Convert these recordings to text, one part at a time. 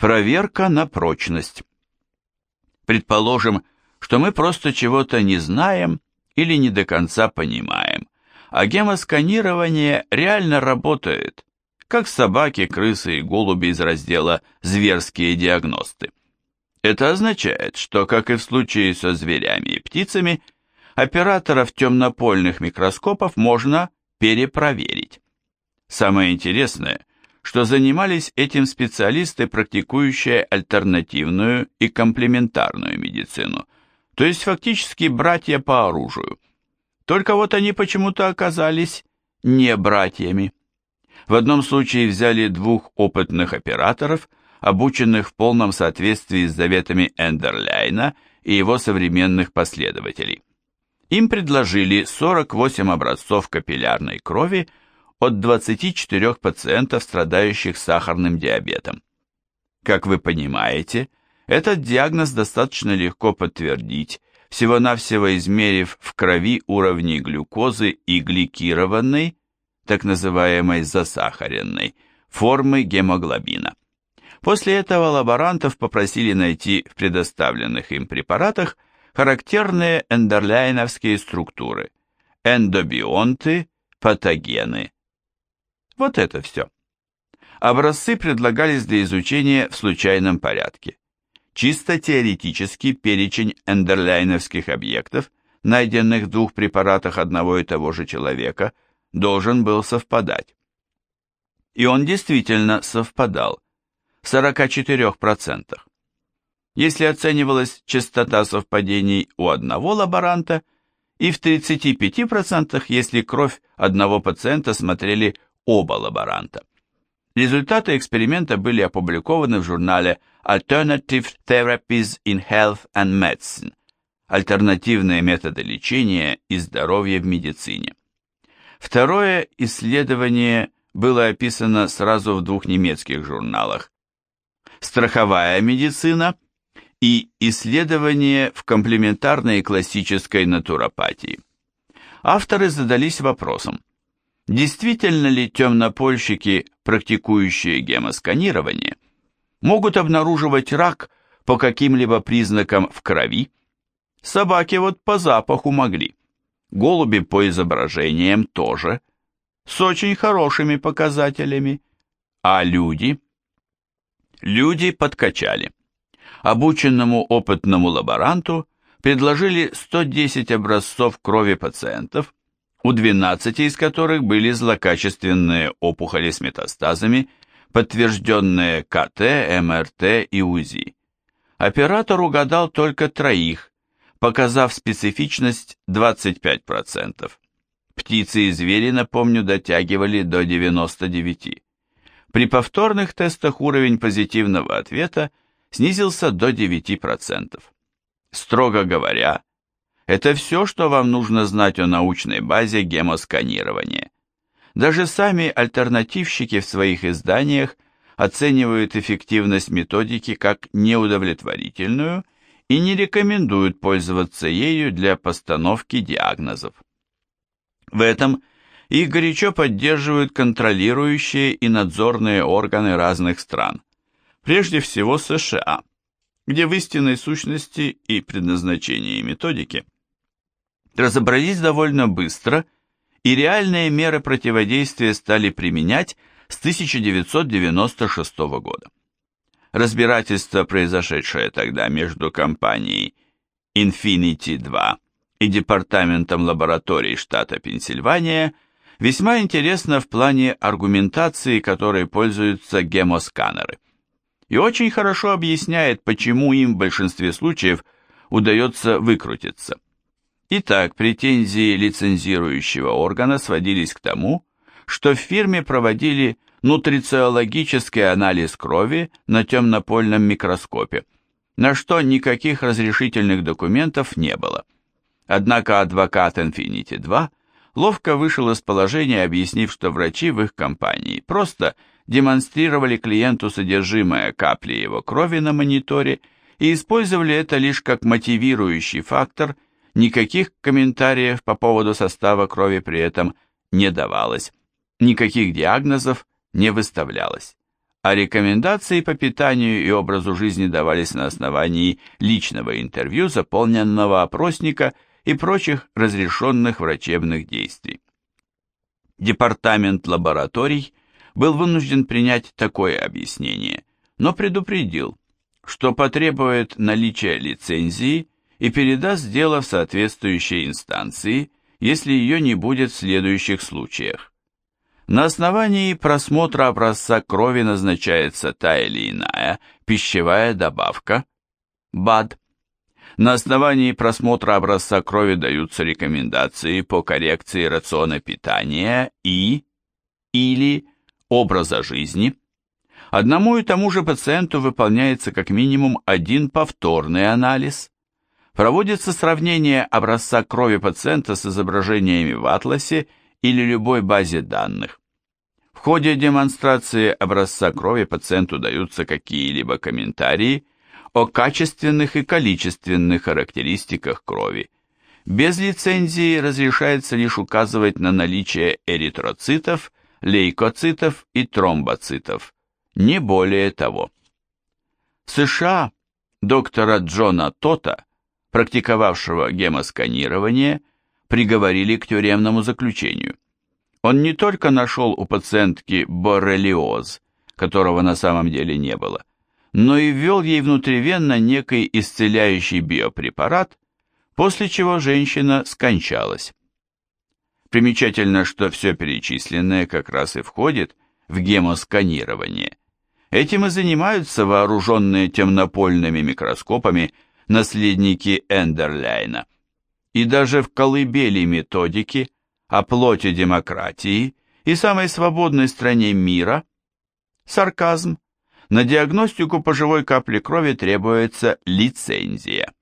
Проверка на прочность. Предположим, что мы просто чего-то не знаем или не до конца понимаем, а гемосканирование реально работает, как собаки, крысы и голуби из раздела «Зверские диагносты». Это означает, что, как и в случае со зверями и птицами, операторов темнопольных микроскопов можно перепроверить. Самое интересное, что занимались этим специалисты, практикующие альтернативную и комплементарную медицину, то есть фактически братья по оружию. Только вот они почему-то оказались не братьями. В одном случае взяли двух опытных операторов, обученных в полном соответствии с заветами Эндерляйна и его современных последователей. Им предложили 48 образцов капиллярной крови от 24 пациентов, страдающих сахарным диабетом. Как вы понимаете, этот диагноз достаточно легко подтвердить, всего-навсего измерив в крови уровни глюкозы и гликированной, так называемой засахаренной, формы гемоглобина. После этого лаборантов попросили найти в предоставленных им препаратах характерные эндерляйновские структуры – эндобионты, патогены. Вот это все. Образцы предлагались для изучения в случайном порядке. Чисто теоретически перечень эндерляйновских объектов, найденных в двух препаратах одного и того же человека, должен был совпадать. И он действительно совпадал в 44%. Если оценивалась частота совпадений у одного лаборанта, и в 35%, если кровь одного пациента смотрели оба лаборанта. Результаты эксперимента были опубликованы в журнале Alternative Therapies in Health and Medicine Альтернативные методы лечения и здоровья в медицине. Второе исследование было описано сразу в двух немецких журналах «Страховая медицина» и «Исследование в комплементарной классической натуропатии». Авторы задались вопросом, Действительно ли темнопольщики, практикующие гемосканирование, могут обнаруживать рак по каким-либо признакам в крови? Собаки вот по запаху могли. Голуби по изображениям тоже. С очень хорошими показателями. А люди? Люди подкачали. Обученному опытному лаборанту предложили 110 образцов крови пациентов, у 12 из которых были злокачественные опухоли с метастазами, подтвержденные КТ, МРТ и УЗИ. Оператор угадал только троих, показав специфичность 25%. Птицы и звери, напомню, дотягивали до 99%. При повторных тестах уровень позитивного ответа снизился до 9%. Строго говоря, это все, что вам нужно знать о научной базе гемосканирования. Даже сами альтернативщики в своих изданиях оценивают эффективность методики как неудовлетворительную и не рекомендуют пользоваться ею для постановки диагнозов. В этом их горячо поддерживают контролирующие и надзорные органы разных стран, прежде всего США, где в истинной сущности и предназначении методики – разобрались довольно быстро, и реальные меры противодействия стали применять с 1996 года. Разбирательство, произошедшее тогда между компанией Infinity 2 и Департаментом лабораторий штата Пенсильвания, весьма интересно в плане аргументации, которой пользуются гемосканеры. И очень хорошо объясняет, почему им в большинстве случаев удается выкрутиться. Итак, претензии лицензирующего органа сводились к тому, что в фирме проводили нутрициологический анализ крови на темнопольном микроскопе, на что никаких разрешительных документов не было. Однако адвокат Infinity 2 ловко вышел из положения, объяснив, что врачи в их компании просто демонстрировали клиенту содержимое капли его крови на мониторе и использовали это лишь как мотивирующий фактор – Никаких комментариев по поводу состава крови при этом не давалось, никаких диагнозов не выставлялось. а рекомендации по питанию и образу жизни давались на основании личного интервью, заполненного опросника и прочих разрешенных врачебных действий. Департамент лабораторий был вынужден принять такое объяснение, но предупредил, что потребует наличия лицензии и передаст дело в соответствующей инстанции, если ее не будет в следующих случаях. На основании просмотра образца крови назначается та или иная пищевая добавка, БАД. На основании просмотра образца крови даются рекомендации по коррекции рациона питания и или образа жизни. Одному и тому же пациенту выполняется как минимум один повторный анализ. Проводится сравнение образца крови пациента с изображениями в атласе или любой базе данных. В ходе демонстрации образца крови пациенту даются какие-либо комментарии о качественных и количественных характеристиках крови. Без лицензии разрешается лишь указывать на наличие эритроцитов, лейкоцитов и тромбоцитов, не более того. В США доктора Джона Тота, практиковавшего гемосканирование, приговорили к тюремному заключению. Он не только нашел у пациентки боррелиоз, которого на самом деле не было, но и ввел ей внутривенно некий исцеляющий биопрепарат, после чего женщина скончалась. Примечательно, что все перечисленное как раз и входит в гемосканирование. Этим и занимаются вооруженные темнопольными микроскопами наследники Эндерляйна. И даже в колыбели методики – о плоти демократии и самой свободной стране мира, сарказм, на диагностику по живой капле крови требуется лицензия.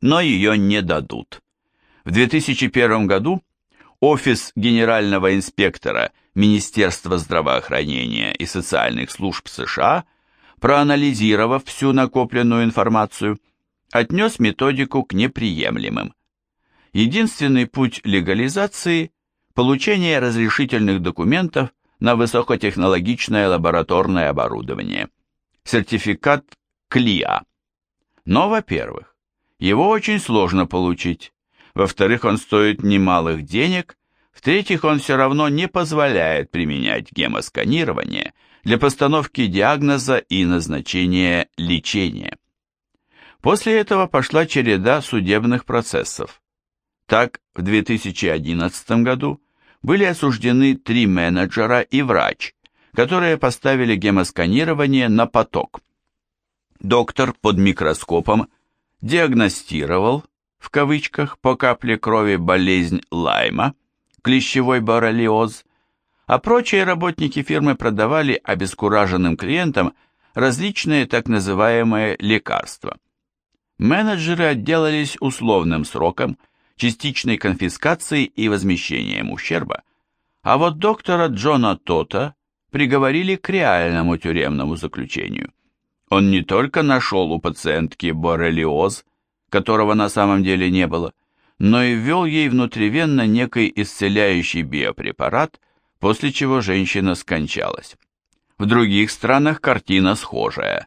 Но ее не дадут. В 2001 году Офис Генерального инспектора Министерства здравоохранения и социальных служб США, проанализировав всю накопленную информацию, отнес методику к неприемлемым. Единственный путь легализации – получение разрешительных документов на высокотехнологичное лабораторное оборудование. Сертификат КЛИА. Но, во-первых, его очень сложно получить. Во-вторых, он стоит немалых денег. В-третьих, он все равно не позволяет применять гемосканирование для постановки диагноза и назначения лечения. После этого пошла череда судебных процессов. Так, в 2011 году были осуждены три менеджера и врач, которые поставили гемосканирование на поток. Доктор под микроскопом диагностировал, в кавычках, по капле крови болезнь Лайма, клещевой боррелиоз, а прочие работники фирмы продавали обескураженным клиентам различные так называемые лекарства. Менеджеры отделались условным сроком – частичной конфискацией и возмещением ущерба, а вот доктора Джона Тота приговорили к реальному тюремному заключению. Он не только нашел у пациентки боррелиоз, которого на самом деле не было, но и ввел ей внутривенно некий исцеляющий биопрепарат, после чего женщина скончалась. В других странах картина схожая.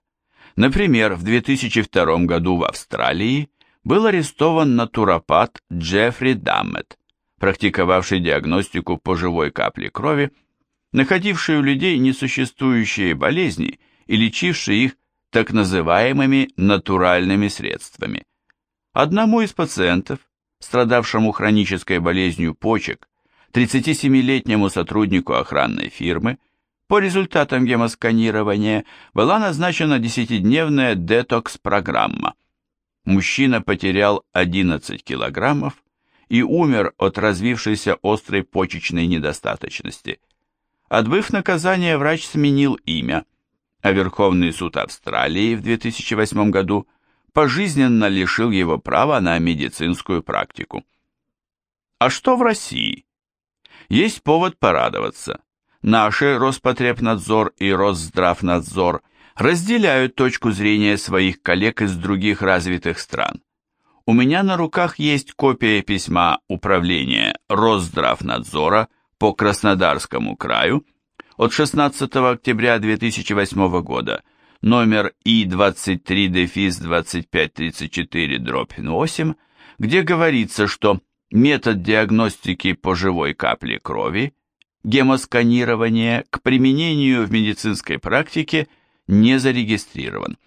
Например, в 2002 году в Австралии был арестован натуропат Джеффри Даммет, практиковавший диагностику по живой капле крови, находивший у людей несуществующие болезни и лечивший их так называемыми натуральными средствами. Одному из пациентов, страдавшему хронической болезнью почек, 37-летнему сотруднику охранной фирмы, по результатам гемосканирования была назначена 10-дневная детокс-программа – мужчина потерял 11 килограммов и умер от развившейся острой почечной недостаточности. Отбыв наказание, врач сменил имя, а Верховный суд Австралии в 2008 году пожизненно лишил его права на медицинскую практику. А что в России? Есть повод порадоваться. Наши Роспотребнадзор и Росздравнадзор разделяют точку зрения своих коллег из других развитых стран. У меня на руках есть копия письма Управления Росздравнадзора по Краснодарскому краю от 16 октября 2008 года номер И-23-2534-8, где говорится, что метод диагностики по живой капле крови, гемосканирование к применению в медицинской практике не зарегистрирован.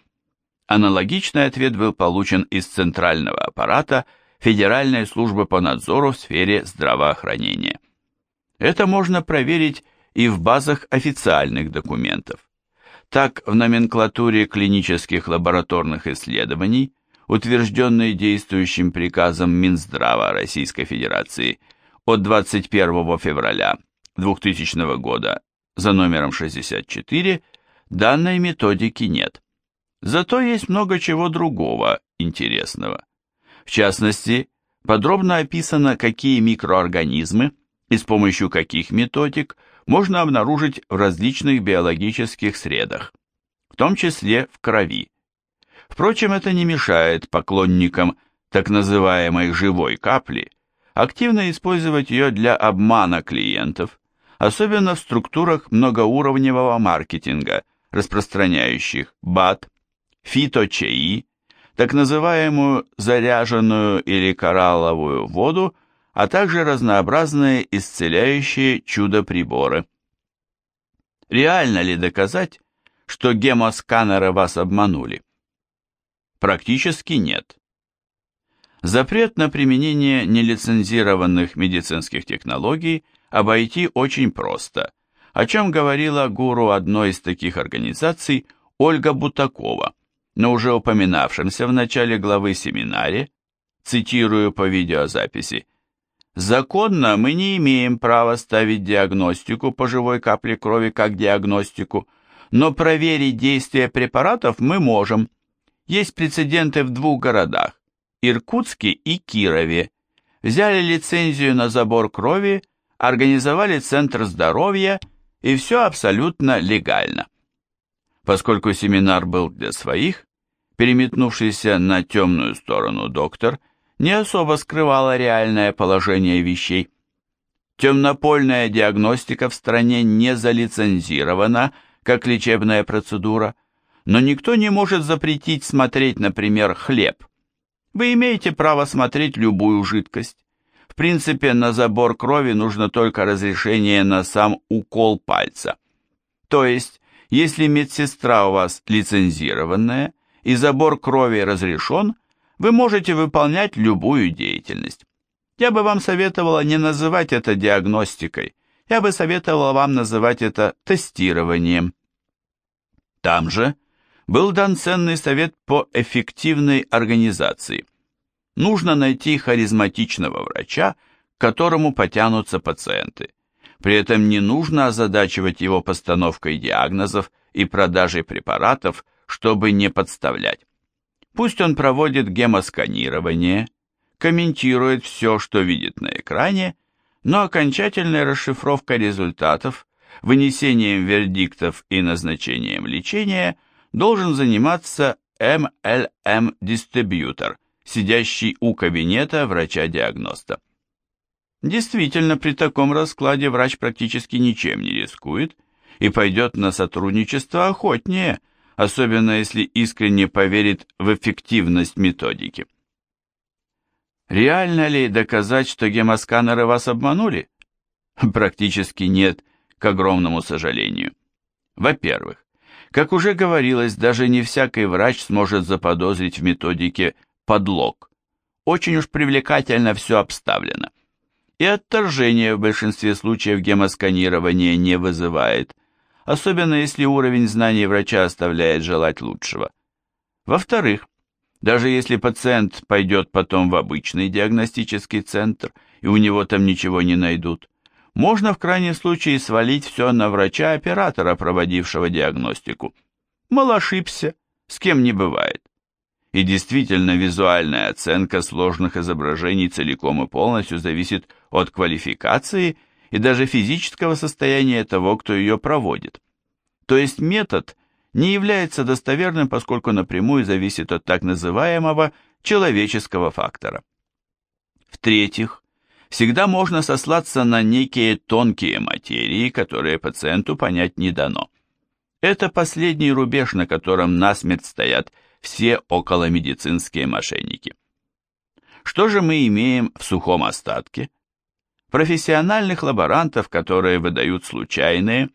Аналогичный ответ был получен из центрального аппарата Федеральной службы по надзору в сфере здравоохранения. Это можно проверить и в базах официальных документов. Так, в номенклатуре клинических лабораторных исследований, утвержденной действующим приказом Минздрава Российской Федерации от 21 февраля 2000 года за номером 64, данной методики нет. Зато есть много чего другого интересного. В частности, подробно описано, какие микроорганизмы и с помощью каких методик – можно обнаружить в различных биологических средах, в том числе в крови. Впрочем, это не мешает поклонникам так называемой живой капли активно использовать ее для обмана клиентов, особенно в структурах многоуровневого маркетинга, распространяющих БАТ, фиточаи, так называемую заряженную или коралловую воду а также разнообразные исцеляющие чудо-приборы. Реально ли доказать, что гемосканеры вас обманули? Практически нет. Запрет на применение нелицензированных медицинских технологий обойти очень просто, о чем говорила гуру одной из таких организаций Ольга Бутакова, но уже упоминавшемся в начале главы семинаре, цитирую по видеозаписи, Законно мы не имеем права ставить диагностику по живой капле крови как диагностику, но проверить действие препаратов мы можем. Есть прецеденты в двух городах – Иркутске и Кирове. Взяли лицензию на забор крови, организовали центр здоровья, и все абсолютно легально. Поскольку семинар был для своих, переметнувшийся на темную сторону доктор – не особо скрывала реальное положение вещей. Темнопольная диагностика в стране не залицензирована как лечебная процедура, но никто не может запретить смотреть, например, хлеб. Вы имеете право смотреть любую жидкость. В принципе, на забор крови нужно только разрешение на сам укол пальца. То есть, если медсестра у вас лицензированная и забор крови разрешен, вы можете выполнять любую деятельность. Я бы вам советовала не называть это диагностикой, я бы советовала вам называть это тестированием. Там же был дан ценный совет по эффективной организации. Нужно найти харизматичного врача, к которому потянутся пациенты. При этом не нужно озадачивать его постановкой диагнозов и продажей препаратов, чтобы не подставлять. Пусть он проводит гемосканирование, комментирует все, что видит на экране, но окончательной расшифровкой результатов, вынесением вердиктов и назначением лечения должен заниматься MLM-дистрибьютор, сидящий у кабинета врача-диагноста. Действительно, при таком раскладе врач практически ничем не рискует и пойдет на сотрудничество охотнее – особенно если искренне поверит в эффективность методики. Реально ли доказать, что гемосканеры вас обманули? Практически нет, к огромному сожалению. Во-первых, как уже говорилось, даже не всякий врач сможет заподозрить в методике подлог. Очень уж привлекательно все обставлено. И отторжение в большинстве случаев гемосканирования не вызывает, особенно если уровень знаний врача оставляет желать лучшего. Во-вторых, даже если пациент пойдет потом в обычный диагностический центр, и у него там ничего не найдут, можно в крайнем случае свалить все на врача-оператора, проводившего диагностику. Мол, ошибся, с кем не бывает. И действительно, визуальная оценка сложных изображений целиком и полностью зависит от квалификации и даже физического состояния того, кто ее проводит. То есть метод не является достоверным, поскольку напрямую зависит от так называемого человеческого фактора. В-третьих, всегда можно сослаться на некие тонкие материи, которые пациенту понять не дано. Это последний рубеж, на котором насмерть стоят все околомедицинские мошенники. Что же мы имеем в сухом остатке? Профессиональных лаборантов, которые выдают случайные,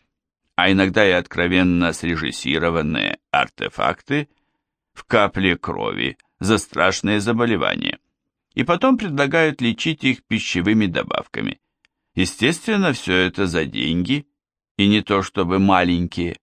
а иногда и откровенно срежиссированные артефакты в капле крови за страшные заболевания, и потом предлагают лечить их пищевыми добавками. Естественно, все это за деньги, и не то чтобы маленькие.